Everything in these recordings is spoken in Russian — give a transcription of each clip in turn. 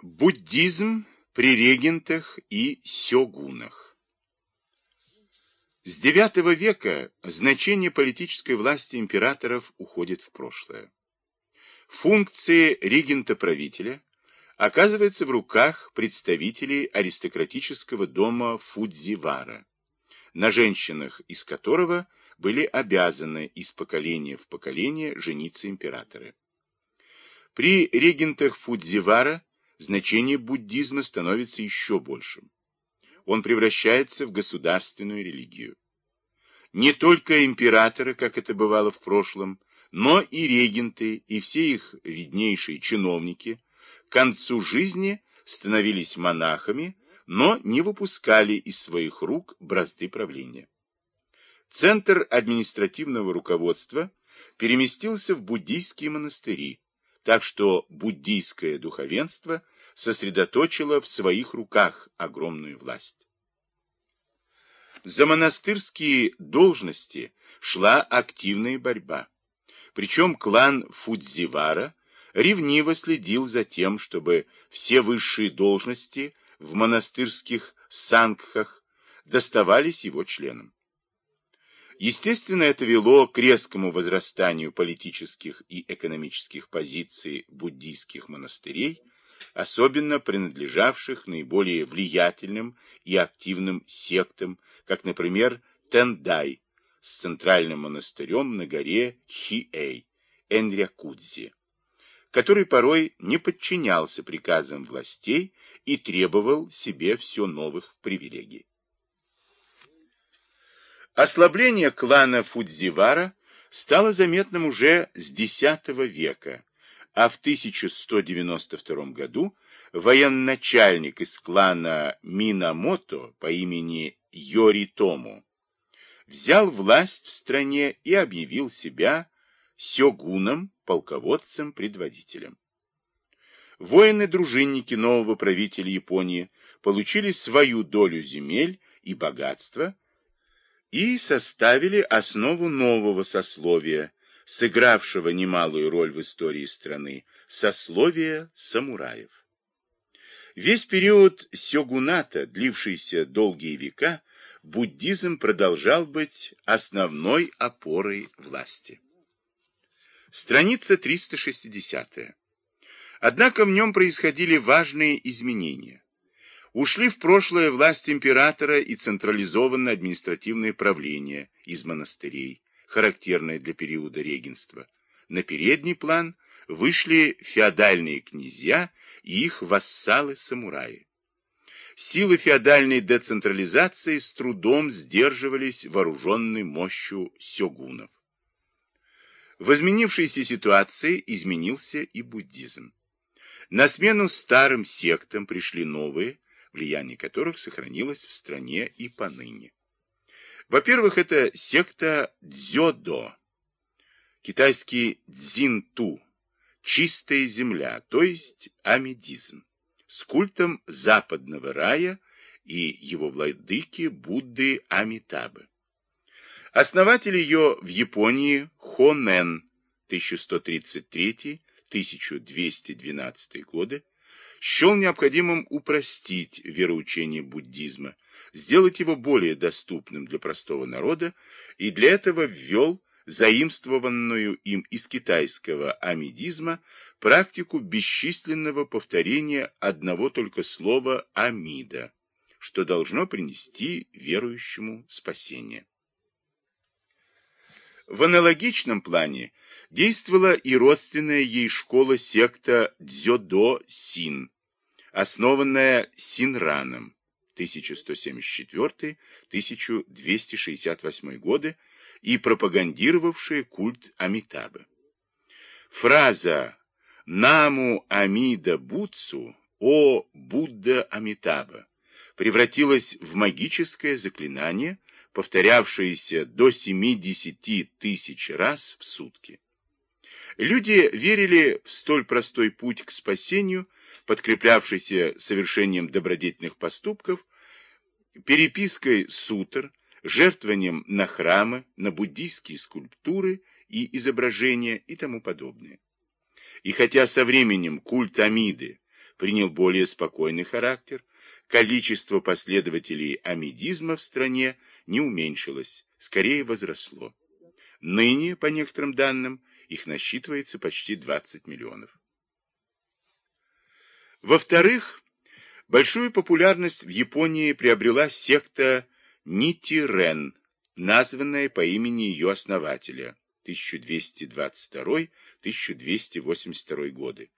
Буддизм при регентах и сёгунах С IX века значение политической власти императоров уходит в прошлое. Функции регента-правителя оказываются в руках представителей аристократического дома Фудзивара, на женщинах из которого были обязаны из поколения в поколение жениться императоры. При регентах Фудзивара значение буддизма становится еще большим. Он превращается в государственную религию. Не только императоры, как это бывало в прошлом, но и регенты, и все их виднейшие чиновники к концу жизни становились монахами, но не выпускали из своих рук бразды правления. Центр административного руководства переместился в буддийские монастыри, так что буддийское духовенство сосредоточило в своих руках огромную власть. За монастырские должности шла активная борьба. Причем клан Фудзивара ревниво следил за тем, чтобы все высшие должности в монастырских сангхах доставались его членам. Естественно, это вело к резкому возрастанию политических и экономических позиций буддийских монастырей, особенно принадлежавших наиболее влиятельным и активным сектам, как, например, Тендай с центральным монастырем на горе Хиэй, Энрякудзи, который порой не подчинялся приказам властей и требовал себе все новых привилегий. Ослабление клана Фудзивара стало заметным уже с X века, а в 1192 году военачальник из клана Минамото по имени Йоритому взял власть в стране и объявил себя сёгуном, полководцем, предводителем. Воины-дружинники нового правителя Японии получили свою долю земель и богатства, и составили основу нового сословия, сыгравшего немалую роль в истории страны, сословия самураев. Весь период сёгуната, длившийся долгие века, буддизм продолжал быть основной опорой власти. Страница 360. Однако в нем происходили важные изменения. Ушли в прошлое власть императора и централизованное административное правление из монастырей, характерное для периода регенства. На передний план вышли феодальные князья и их вассалы-самураи. Силы феодальной децентрализации с трудом сдерживались вооруженной мощью сёгунов. В изменившейся ситуации изменился и буддизм. На смену старым сектам пришли новые, влияние которых сохранилось в стране и поныне. Во-первых, это секта Дзёдо, китайский Дзинту, чистая земля, то есть амидизм, с культом западного рая и его владыки Будды Амитабы. Основатель ее в Японии Хонен 1133-1212 годы счел необходимым упростить вероучение буддизма, сделать его более доступным для простого народа и для этого ввел заимствованную им из китайского амидизма практику бесчисленного повторения одного только слова «амида», что должно принести верующему спасение. В аналогичном плане действовала и родственная ей школа-секта Дзёдо-Син, основанная Синраном 1174-1268 годы и пропагандировавшая культ Амитабы. Фраза «Наму Амида Буцу, о Будда Амитаба» превратилась в магическое заклинание, повторявшееся до 70 тысяч раз в сутки. Люди верили в столь простой путь к спасению, подкреплявшийся совершением добродетельных поступков, перепиской сутр, жертвованием на храмы, на буддийские скульптуры и изображения и тому подобное. И хотя со временем культ Амиды принял более спокойный характер, количество последователей амидизма в стране не уменьшилось, скорее возросло. Ныне, по некоторым данным, их насчитывается почти 20 миллионов. Во-вторых, большую популярность в Японии приобрела секта Нитирен, названная по имени ее основателя 1222-1282 годы,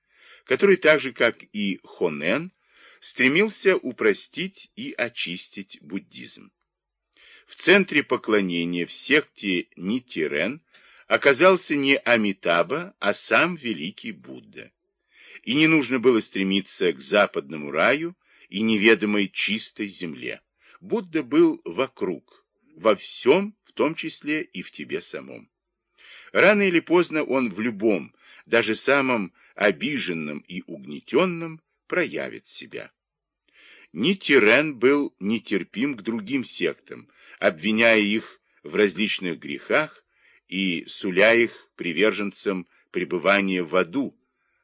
который так же, как и Хонен, стремился упростить и очистить буддизм. В центре поклонения в секте Нитирен оказался не Амитаба, а сам великий Будда. И не нужно было стремиться к западному раю и неведомой чистой земле. Будда был вокруг, во всем, в том числе и в тебе самом. Рано или поздно он в любом, даже самом обиженном и угнетенном, проявит себя. Нитирен был нетерпим к другим сектам, обвиняя их в различных грехах и суля их приверженцам пребывания в аду,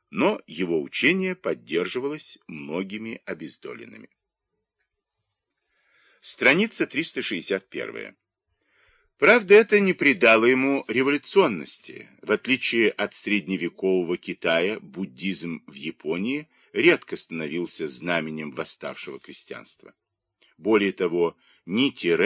но его учение поддерживалось многими обездоленными. Страница 361. Правда, это не придало ему революционности. В отличие от средневекового Китая, буддизм в Японии редко становился знаменем восставшего крестьянства. Более того, Нити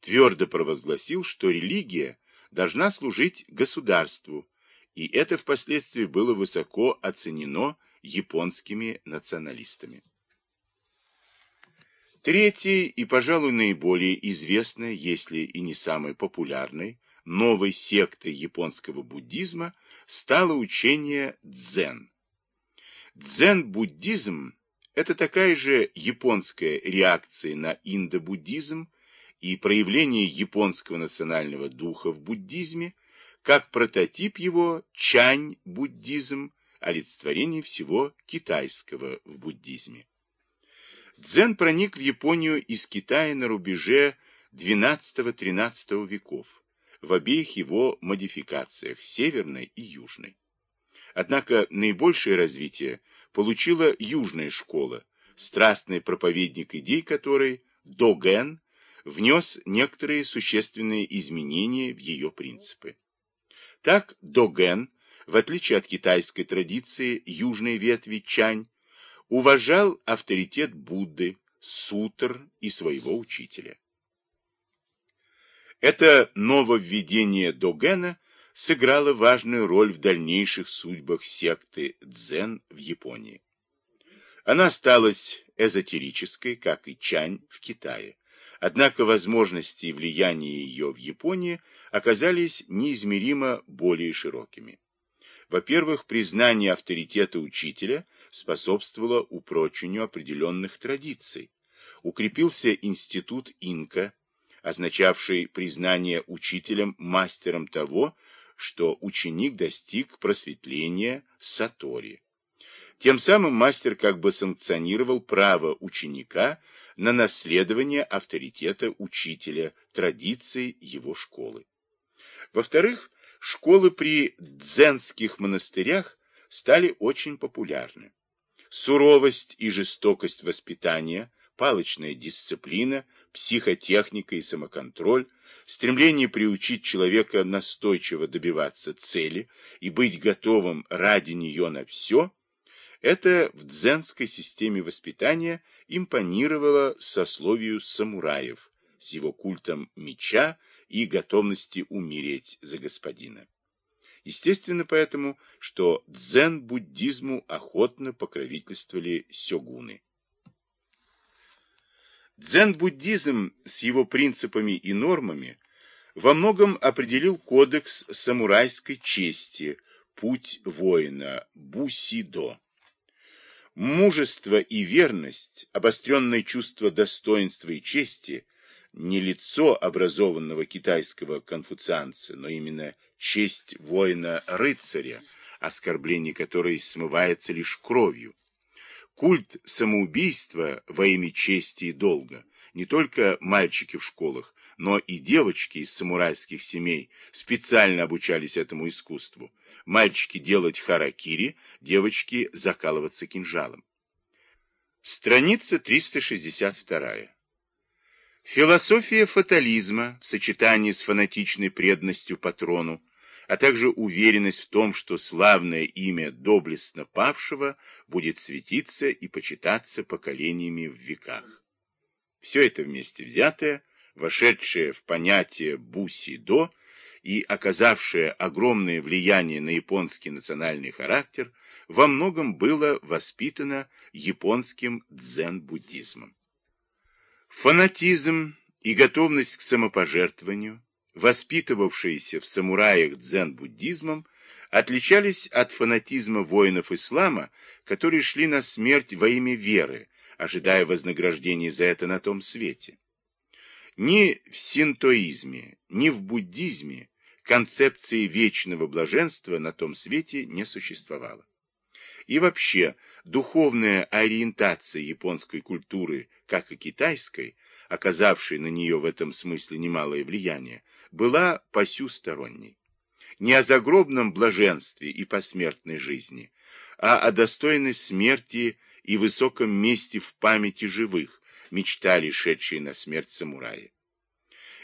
твердо провозгласил, что религия должна служить государству, и это впоследствии было высоко оценено японскими националистами. Третьей и, пожалуй, наиболее известной, если и не самой популярной, новой сектой японского буддизма стало учение дзен. Дзен-буддизм – это такая же японская реакция на индо-буддизм и проявление японского национального духа в буддизме, как прототип его чань-буддизм, олицетворение всего китайского в буддизме. Дзен проник в Японию из Китая на рубеже XII-XIII веков, в обеих его модификациях, северной и южной. Однако наибольшее развитие получила южная школа, страстный проповедник идей которой, Доген, внес некоторые существенные изменения в ее принципы. Так Доген, в отличие от китайской традиции южной ветви Чань, уважал авторитет Будды, сутр и своего учителя. Это нововведение Догена сыграло важную роль в дальнейших судьбах секты дзен в Японии. Она осталась эзотерической, как и чань в Китае. Однако возможности и влияние ее в Японии оказались неизмеримо более широкими. Во-первых, признание авторитета учителя способствовало упрочению определенных традиций. Укрепился институт инка, означавший признание учителем мастером того, что ученик достиг просветления сатори. Тем самым мастер как бы санкционировал право ученика на наследование авторитета учителя, традиций его школы. Во-вторых, школы при дзенских монастырях стали очень популярны. Суровость и жестокость воспитания, палочная дисциплина, психотехника и самоконтроль, стремление приучить человека настойчиво добиваться цели и быть готовым ради нее на все, это в дзенской системе воспитания импонировало сословию самураев с его культом меча и готовности умереть за господина. Естественно поэтому, что дзен-буддизму охотно покровительствовали сёгуны. Дзен-буддизм с его принципами и нормами во многом определил кодекс самурайской чести, путь воина, бусидо. Мужество и верность, обостренное чувство достоинства и чести – не лицо образованного китайского конфуцианца, но именно честь воина-рыцаря, оскорбление которой смывается лишь кровью. Культ самоубийства во имя чести и долга не только мальчики в школах, но и девочки из самурайских семей специально обучались этому искусству. Мальчики делать харакири, девочки закалываться кинжалом. Страница 362. Философия фатализма в сочетании с фанатичной преданностью патрону, а также уверенность в том, что славное имя доблестно павшего будет светиться и почитаться поколениями в веках. Все это вместе взятое, вошедшее в понятие бусидо и оказавшее огромное влияние на японский национальный характер, во многом было воспитано японским дзен-буддизмом. Фанатизм и готовность к самопожертвованию, воспитывавшиеся в самураях дзен-буддизмом, отличались от фанатизма воинов ислама, которые шли на смерть во имя веры, ожидая вознаграждения за это на том свете. Ни в синтоизме, ни в буддизме концепции вечного блаженства на том свете не существовало. И вообще, духовная ориентация японской культуры, как и китайской, оказавшей на нее в этом смысле немалое влияние, была посюсторонней. Не о загробном блаженстве и посмертной жизни, а о достойной смерти и высоком месте в памяти живых, мечтали шедшие на смерть самураи.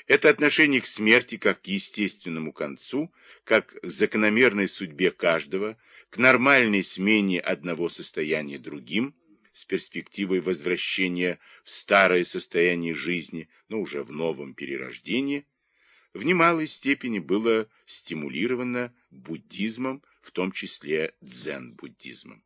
Это отношение к смерти как к естественному концу, как к закономерной судьбе каждого, к нормальной смене одного состояния другим, с перспективой возвращения в старое состояние жизни, но уже в новом перерождении, в немалой степени было стимулировано буддизмом, в том числе дзен-буддизмом.